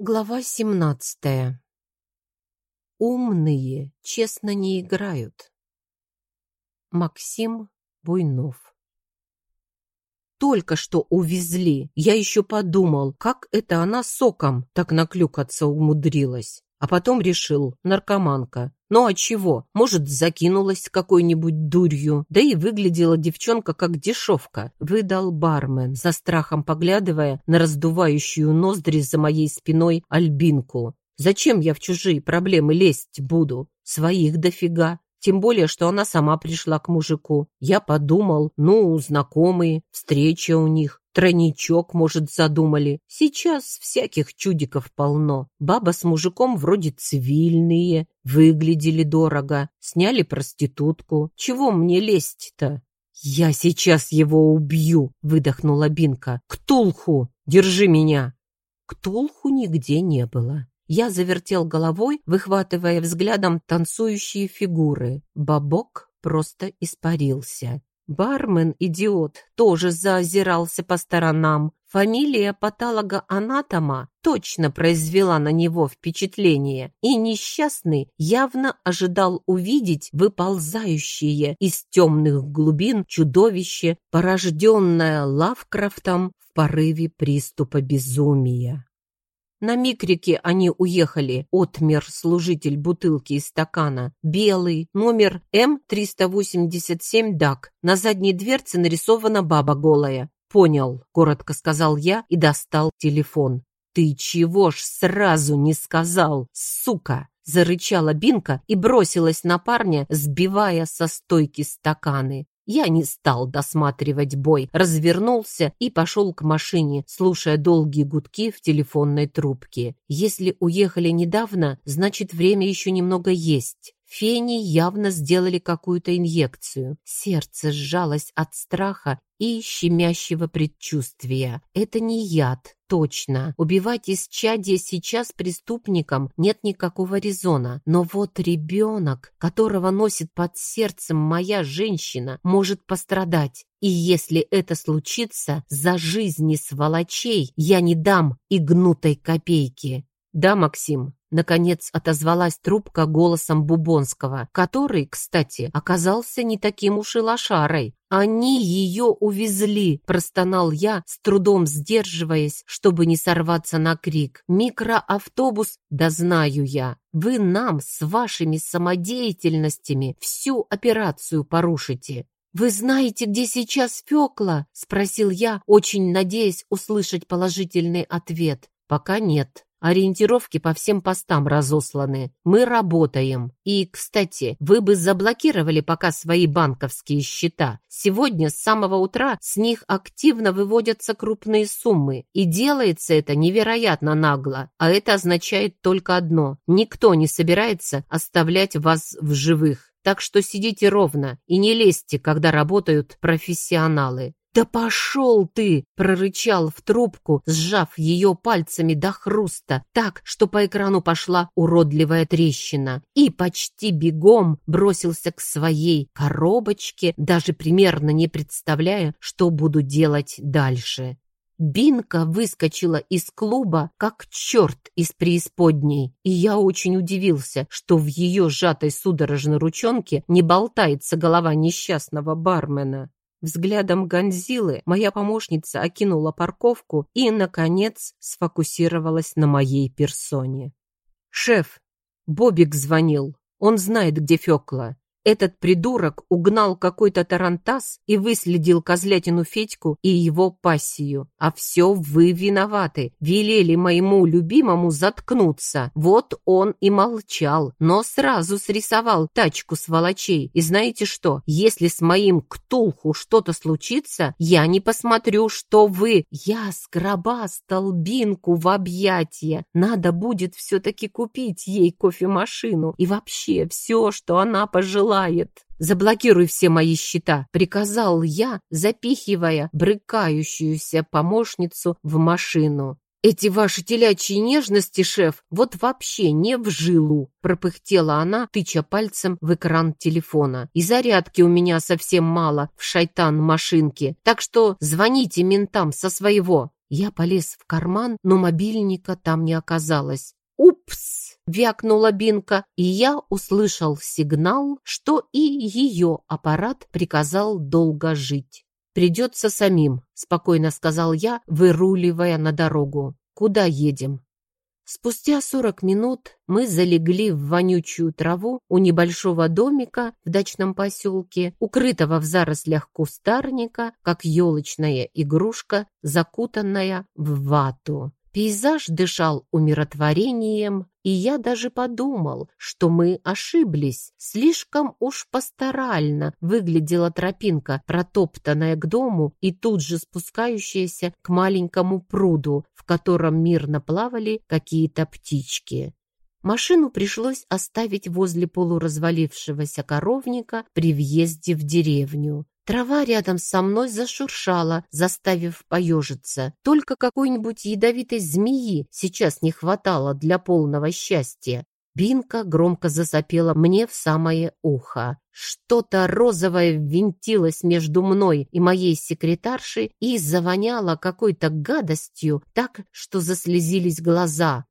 Глава 17. Умные честно не играют. Максим Буйнов. Только что увезли. Я еще подумал, как это она соком так наклюкаться умудрилась. А потом решил, наркоманка. Ну а чего? Может, закинулась какой-нибудь дурью. Да и выглядела девчонка как дешевка. Выдал бармен, за страхом поглядывая на раздувающую ноздри за моей спиной альбинку. Зачем я в чужие проблемы лезть буду? Своих дофига. Тем более, что она сама пришла к мужику. Я подумал, ну, знакомые, встреча у них, тройничок, может, задумали. Сейчас всяких чудиков полно. Баба с мужиком вроде цивильные, выглядели дорого, сняли проститутку. Чего мне лезть-то? «Я сейчас его убью!» — выдохнула Бинка. «Ктулху! Держи меня!» Ктулху нигде не было. Я завертел головой, выхватывая взглядом танцующие фигуры. Бабок просто испарился. Бармен, идиот, тоже заозирался по сторонам. Фамилия патолога-анатома точно произвела на него впечатление, и несчастный явно ожидал увидеть выползающее из темных глубин чудовище, порожденное Лавкрафтом в порыве приступа безумия. На микрике они уехали. Отмер служитель бутылки из стакана. Белый, номер М387 ДАК. На задней дверце нарисована баба голая. «Понял», — коротко сказал я и достал телефон. «Ты чего ж сразу не сказал, сука?» Зарычала Бинка и бросилась на парня, сбивая со стойки стаканы. Я не стал досматривать бой, развернулся и пошел к машине, слушая долгие гудки в телефонной трубке. Если уехали недавно, значит время еще немного есть. Фени явно сделали какую-то инъекцию. Сердце сжалось от страха и щемящего предчувствия. Это не яд, точно. Убивать из чадия сейчас преступникам нет никакого резона. Но вот ребенок, которого носит под сердцем моя женщина, может пострадать. И если это случится, за жизни сволочей я не дам и гнутой копейки. Да, Максим, Наконец отозвалась трубка голосом Бубонского, который, кстати, оказался не таким уж и лошарой. «Они ее увезли!» – простонал я, с трудом сдерживаясь, чтобы не сорваться на крик. «Микроавтобус? Да знаю я! Вы нам с вашими самодеятельностями всю операцию порушите!» «Вы знаете, где сейчас Фёкла?» – спросил я, очень надеясь услышать положительный ответ. «Пока нет», Ориентировки по всем постам разосланы. Мы работаем. И, кстати, вы бы заблокировали пока свои банковские счета. Сегодня с самого утра с них активно выводятся крупные суммы. И делается это невероятно нагло. А это означает только одно. Никто не собирается оставлять вас в живых. Так что сидите ровно и не лезьте, когда работают профессионалы. «Да пошел ты!» — прорычал в трубку, сжав ее пальцами до хруста, так, что по экрану пошла уродливая трещина, и почти бегом бросился к своей коробочке, даже примерно не представляя, что буду делать дальше. Бинка выскочила из клуба, как черт из преисподней, и я очень удивился, что в ее сжатой судорожной ручонке не болтается голова несчастного бармена. Взглядом Гонзилы моя помощница окинула парковку и, наконец, сфокусировалась на моей персоне. «Шеф, Бобик звонил. Он знает, где Фёкла. Этот придурок угнал какой-то тарантас и выследил козлятину Федьку и его пассию. А все вы виноваты. Велели моему любимому заткнуться. Вот он и молчал, но сразу срисовал тачку сволочей. И знаете что? Если с моим ктулху что-то случится, я не посмотрю, что вы. Я сгроба столбинку в объятия. Надо будет все-таки купить ей кофемашину и вообще все, что она пожелает желает. Заблокируй все мои счета, приказал я, запихивая брыкающуюся помощницу в машину. «Эти ваши телячьи нежности, шеф, вот вообще не в жилу!» пропыхтела она, тыча пальцем в экран телефона. «И зарядки у меня совсем мало в шайтан-машинке, так что звоните ментам со своего!» Я полез в карман, но мобильника там не оказалось. «Упс!» — вякнула Бинка, и я услышал сигнал, что и ее аппарат приказал долго жить. «Придется самим», — спокойно сказал я, выруливая на дорогу. «Куда едем?» Спустя сорок минут мы залегли в вонючую траву у небольшого домика в дачном поселке, укрытого в зарослях кустарника, как елочная игрушка, закутанная в вату. Пейзаж дышал умиротворением, и я даже подумал, что мы ошиблись. Слишком уж пасторально выглядела тропинка, протоптанная к дому и тут же спускающаяся к маленькому пруду, в котором мирно плавали какие-то птички. Машину пришлось оставить возле полуразвалившегося коровника при въезде в деревню. Трава рядом со мной зашуршала, заставив поежиться. Только какой-нибудь ядовитой змеи сейчас не хватало для полного счастья. Бинка громко засопела мне в самое ухо. Что-то розовое ввинтилось между мной и моей секретаршей и завоняло какой-то гадостью так, что заслезились глаза.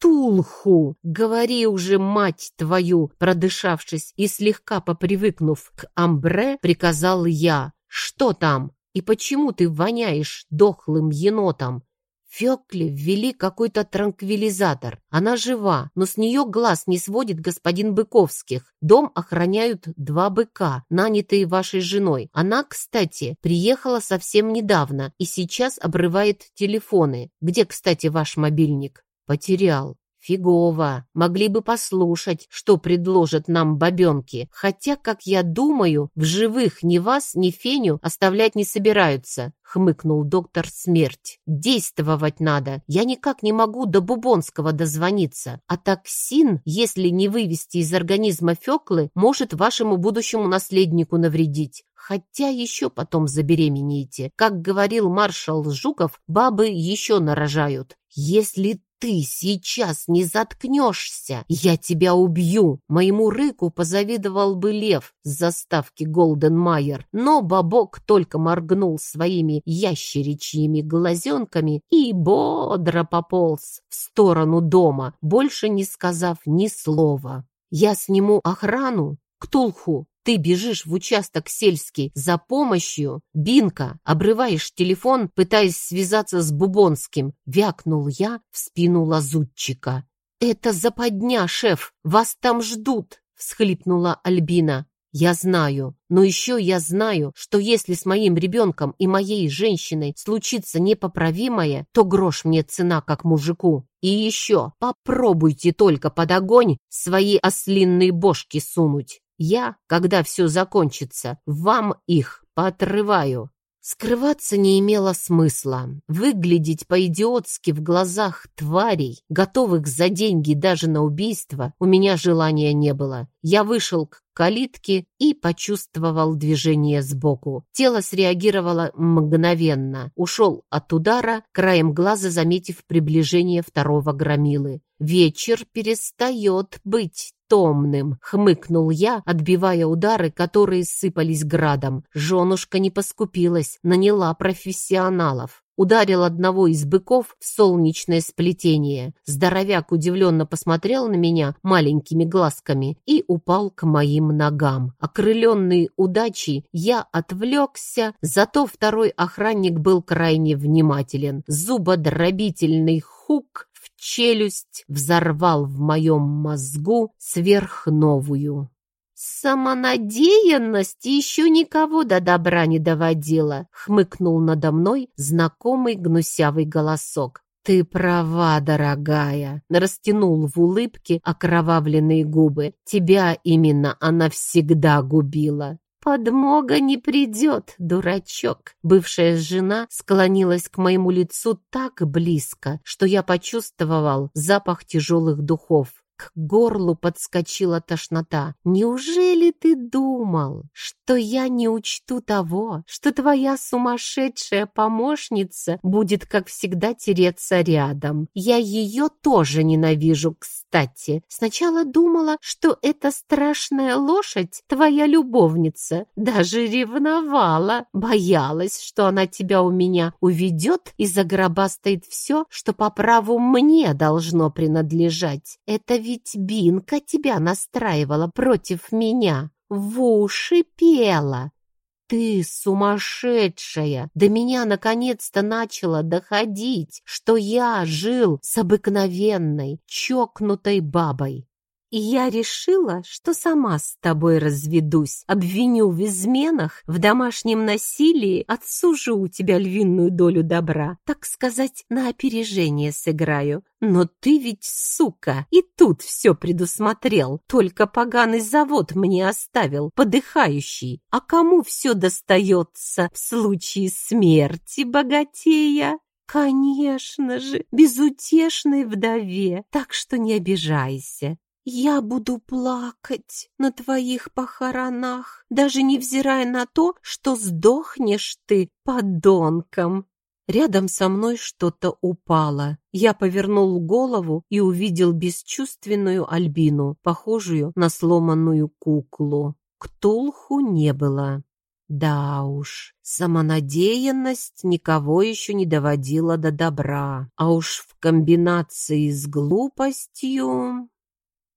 Тулху! Говори уже, мать твою!» Продышавшись и слегка попривыкнув к амбре, приказал я. «Что там? И почему ты воняешь дохлым енотом?» Фёкле ввели какой-то транквилизатор. Она жива, но с нее глаз не сводит господин Быковских. Дом охраняют два быка, нанятые вашей женой. Она, кстати, приехала совсем недавно и сейчас обрывает телефоны. Где, кстати, ваш мобильник? Потерял. Фигово. Могли бы послушать, что предложат нам бабенки. Хотя, как я думаю, в живых ни вас, ни Феню оставлять не собираются, хмыкнул доктор Смерть. Действовать надо. Я никак не могу до Бубонского дозвониться. А токсин, если не вывести из организма Феклы, может вашему будущему наследнику навредить. Хотя еще потом забеременеете. Как говорил маршал Жуков, бабы еще нарожают. Если ты сейчас не заткнешься, я тебя убью. Моему рыку позавидовал бы лев с заставки Голден Майер, но бабок только моргнул своими ящеричьими глазенками и бодро пополз в сторону дома, больше не сказав ни слова. Я сниму охрану, Ктулху, ты бежишь в участок сельский за помощью. Бинка, обрываешь телефон, пытаясь связаться с Бубонским. Вякнул я в спину лазутчика. «Это западня, шеф! Вас там ждут!» — всхлипнула Альбина. «Я знаю, но еще я знаю, что если с моим ребенком и моей женщиной случится непоправимое, то грош мне цена как мужику. И еще попробуйте только под огонь свои ослинные бошки сунуть. Я, когда все закончится, вам их поотрываю. Скрываться не имело смысла. Выглядеть по-идиотски в глазах тварей, готовых за деньги даже на убийство, у меня желания не было. Я вышел к калитке и почувствовал движение сбоку. Тело среагировало мгновенно. Ушел от удара, краем глаза заметив приближение второго громилы. Вечер перестает быть томным», — хмыкнул я, отбивая удары, которые сыпались градом. Женушка не поскупилась, наняла профессионалов. Ударил одного из быков в солнечное сплетение. Здоровяк удивленно посмотрел на меня маленькими глазками и упал к моим ногам. Окрыленный удачей, я отвлекся, зато второй охранник был крайне внимателен. Зубодробительный хук челюсть взорвал в моем мозгу сверхновую. «Самонадеянность еще никого до добра не доводила», — хмыкнул надо мной знакомый гнусявый голосок. «Ты права, дорогая», — растянул в улыбке окровавленные губы. «Тебя именно она всегда губила. «Подмога не придет, дурачок!» Бывшая жена склонилась к моему лицу так близко, что я почувствовал запах тяжелых духов. К горлу подскочила тошнота. «Неужели ты думал, что я не учту того, что твоя сумасшедшая помощница будет, как всегда, тереться рядом? Я ее тоже ненавижу, кстати. Сначала думала, что эта страшная лошадь твоя любовница. Даже ревновала, боялась, что она тебя у меня уведет и загробастает все, что по праву мне должно принадлежать. Это ведь Бинка тебя настраивала против меня, в уши пела. Ты сумасшедшая! До меня наконец-то начало доходить, что я жил с обыкновенной, чокнутой бабой. И я решила, что сама с тобой разведусь, обвиню в изменах, в домашнем насилии, отсужу у тебя львиную долю добра, так сказать, на опережение сыграю. Но ты ведь, сука, и тут все предусмотрел, только поганый завод мне оставил, подыхающий. А кому все достается в случае смерти богатея? Конечно же, безутешной вдове, так что не обижайся. Я буду плакать на твоих похоронах, даже невзирая на то, что сдохнешь ты подонком. Рядом со мной что-то упало. Я повернул голову и увидел бесчувственную Альбину, похожую на сломанную куклу. Ктулху не было. Да уж, самонадеянность никого еще не доводила до добра. А уж в комбинации с глупостью...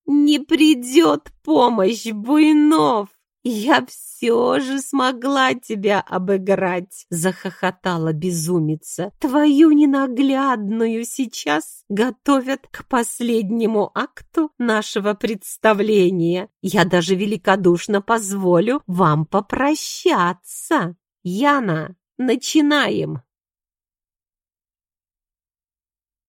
Не придет помощь, Буйнов! Я все же смогла тебя обыграть, захохотала безумица. Твою ненаглядную сейчас готовят к последнему акту нашего представления. Я даже великодушно позволю вам попрощаться. Яна, начинаем.